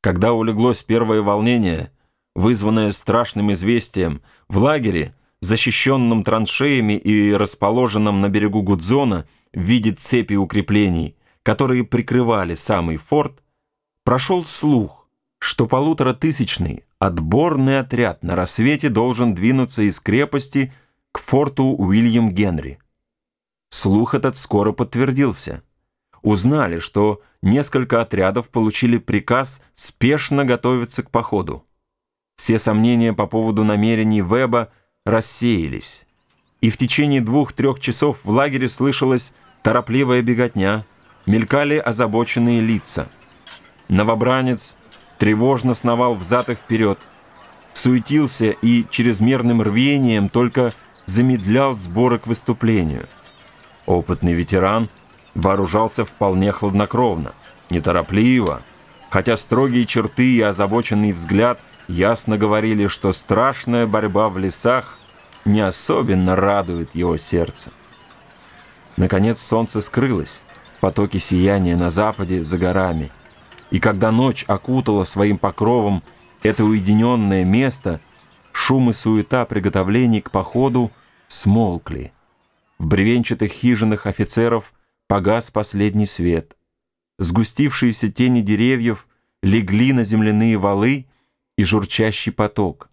Когда улеглось первое волнение, вызванное страшным известием, в лагере, защищенном траншеями и расположенном на берегу Гудзона в виде цепи укреплений, которые прикрывали самый форт, прошел слух, что полуторатысячный отборный отряд на рассвете должен двинуться из крепости к форту Уильям Генри. Слух этот скоро подтвердился. Узнали, что несколько отрядов получили приказ спешно готовиться к походу. Все сомнения по поводу намерений Веба рассеялись, и в течение двух-трех часов в лагере слышалась торопливая беготня, мелькали озабоченные лица. Новобранец тревожно сновал взад и вперед, суетился и чрезмерным рвением только замедлял сборы к выступлению. Опытный ветеран вооружался вполне хладнокровно, неторопливо, хотя строгие черты и озабоченный взгляд ясно говорили, что страшная борьба в лесах не особенно радует его сердце. Наконец солнце скрылось, потоки сияния на западе за горами, и когда ночь окутала своим покровом это уединенное место, шум и суета приготовлений к походу смолкли. В бревенчатых хижинах офицеров погас последний свет. Сгустившиеся тени деревьев легли на земляные валы и журчащий поток.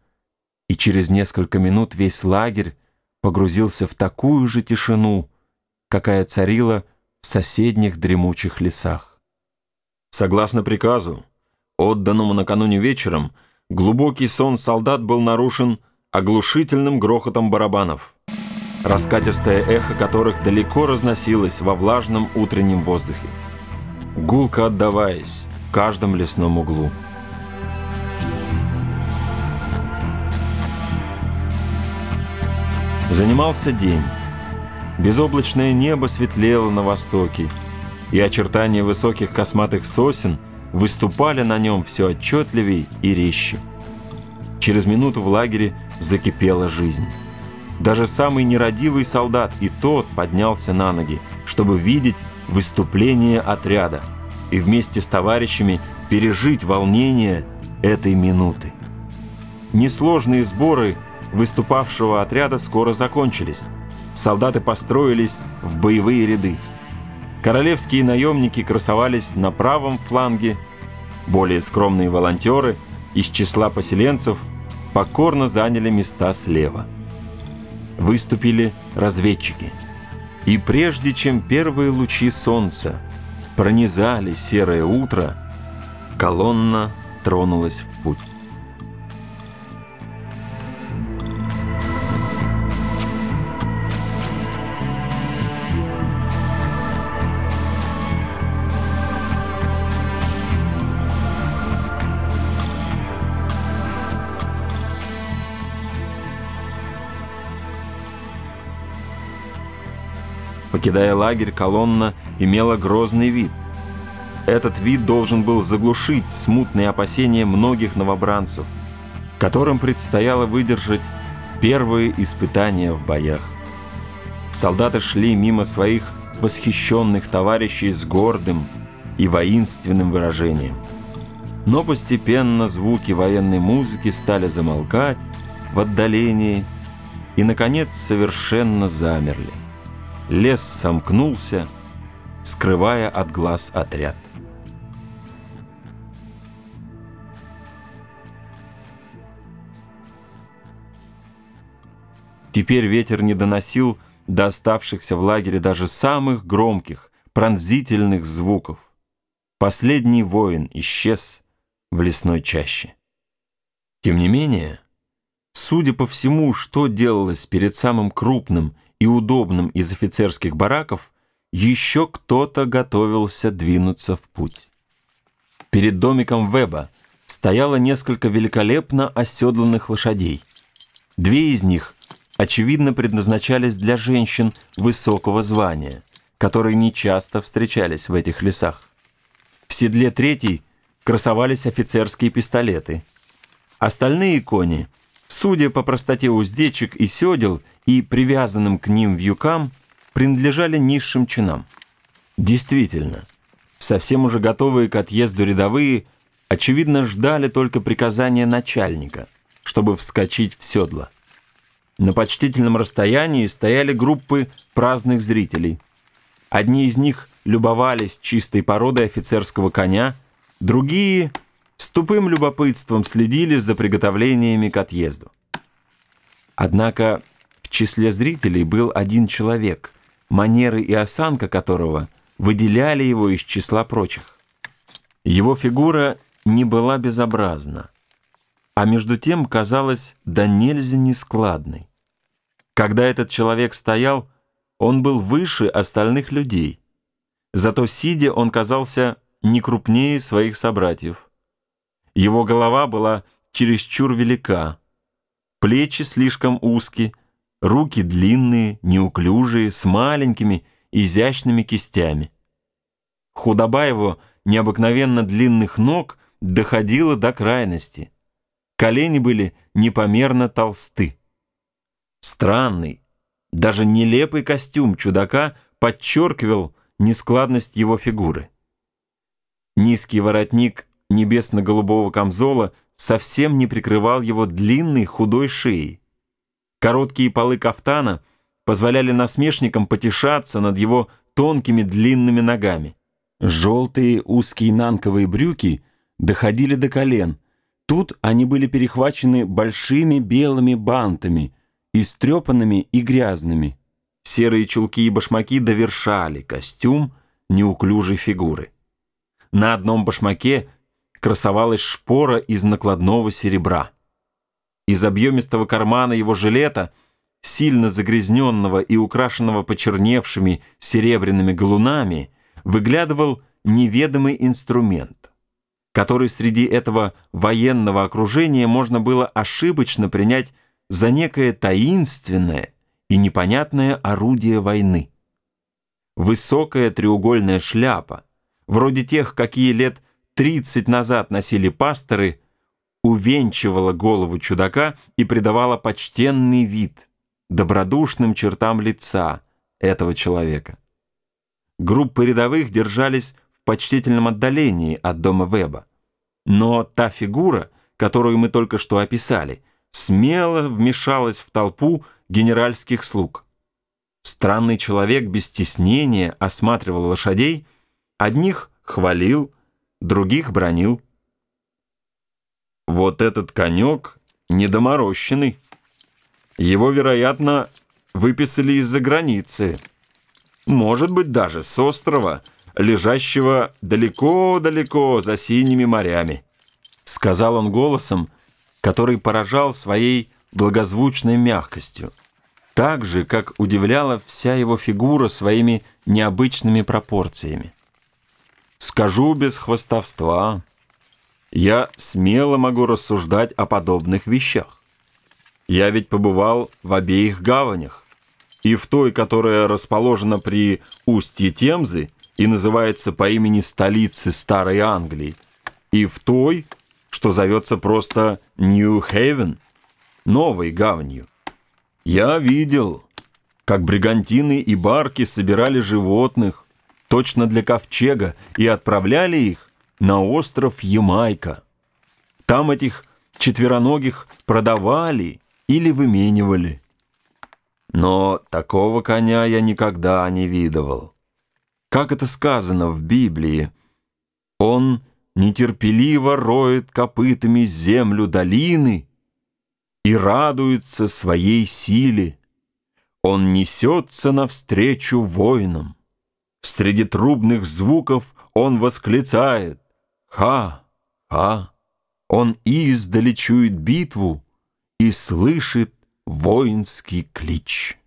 И через несколько минут весь лагерь погрузился в такую же тишину, какая царила в соседних дремучих лесах. Согласно приказу, отданному накануне вечером, глубокий сон солдат был нарушен оглушительным грохотом барабанов, раскатистое эхо которых далеко разносилось во влажном утреннем воздухе, гулко отдаваясь в каждом лесном углу. Занимался день. Безоблачное небо светлело на востоке, и очертания высоких косматых сосен выступали на нем все отчетливей и резче. Через минуту в лагере закипела жизнь. Даже самый нерадивый солдат и тот поднялся на ноги, чтобы видеть выступление отряда и вместе с товарищами пережить волнение этой минуты. Несложные сборы – выступавшего отряда скоро закончились. Солдаты построились в боевые ряды. Королевские наемники красовались на правом фланге, более скромные волонтеры из числа поселенцев покорно заняли места слева. Выступили разведчики. И прежде чем первые лучи солнца пронизали серое утро, колонна тронулась в путь. Покидая лагерь, колонна имела грозный вид. Этот вид должен был заглушить смутные опасения многих новобранцев, которым предстояло выдержать первые испытания в боях. Солдаты шли мимо своих восхищенных товарищей с гордым и воинственным выражением. Но постепенно звуки военной музыки стали замолкать в отдалении и, наконец, совершенно замерли. Лес сомкнулся, скрывая от глаз отряд. Теперь ветер не доносил до оставшихся в лагере даже самых громких, пронзительных звуков. Последний воин исчез в лесной чаще. Тем не менее, судя по всему, что делалось перед самым крупным и удобным из офицерских бараков, еще кто-то готовился двинуться в путь. Перед домиком Веба стояло несколько великолепно оседланных лошадей. Две из них, очевидно, предназначались для женщин высокого звания, которые нечасто встречались в этих лесах. В седле третьей красовались офицерские пистолеты. Остальные кони — судя по простоте уздечек и седел и привязанным к ним вьюкам, принадлежали низшим чинам. Действительно, совсем уже готовые к отъезду рядовые очевидно, ждали только приказания начальника, чтобы вскочить в седло. На почтительном расстоянии стояли группы праздных зрителей. Одни из них любовались чистой породой офицерского коня, другие с тупым любопытством следили за приготовлениями к отъезду. Однако в числе зрителей был один человек, манеры и осанка которого выделяли его из числа прочих. Его фигура не была безобразна, а между тем казалась до нельзя нескладной. Когда этот человек стоял, он был выше остальных людей, зато сидя он казался не крупнее своих собратьев. Его голова была чересчур велика, плечи слишком узкие, руки длинные, неуклюжие, с маленькими, изящными кистями. Худоба его необыкновенно длинных ног доходила до крайности. Колени были непомерно толсты. Странный, даже нелепый костюм чудака подчеркивал нескладность его фигуры. Низкий воротник небесно-голубого камзола – совсем не прикрывал его длинной худой шеей. Короткие полы кафтана позволяли насмешникам потешаться над его тонкими длинными ногами. Желтые узкие нанковые брюки доходили до колен. Тут они были перехвачены большими белыми бантами, истрепанными и грязными. Серые чулки и башмаки довершали костюм неуклюжей фигуры. На одном башмаке красовалась шпора из накладного серебра. Из объемистого кармана его жилета, сильно загрязненного и украшенного почерневшими серебряными галунами, выглядывал неведомый инструмент, который среди этого военного окружения можно было ошибочно принять за некое таинственное и непонятное орудие войны. Высокая треугольная шляпа, вроде тех, какие лет 30 назад носили пасторы, увенчивала голову чудака и придавала почтенный вид добродушным чертам лица этого человека. Группы рядовых держались в почтительном отдалении от дома Веба. Но та фигура, которую мы только что описали, смело вмешалась в толпу генеральских слуг. Странный человек без стеснения осматривал лошадей, одних хвалил, других бронил. Вот этот конек недоморощенный. Его, вероятно, выписали из-за границы. Может быть, даже с острова, лежащего далеко-далеко за синими морями. Сказал он голосом, который поражал своей благозвучной мягкостью, так же, как удивляла вся его фигура своими необычными пропорциями. Скажу без хвостовства. Я смело могу рассуждать о подобных вещах. Я ведь побывал в обеих гаванях. И в той, которая расположена при устье Темзы и называется по имени столицы Старой Англии, и в той, что зовется просто Нью-Хейвен, новой гаванью. Я видел, как бригантины и барки собирали животных, точно для ковчега, и отправляли их на остров Ямайка. Там этих четвероногих продавали или выменивали. Но такого коня я никогда не видывал. Как это сказано в Библии? Он нетерпеливо роет копытами землю долины и радуется своей силе. Он несется навстречу воинам. Среди трубных звуков он восклицает «Ха! Ха!» Он издали чует битву и слышит воинский клич.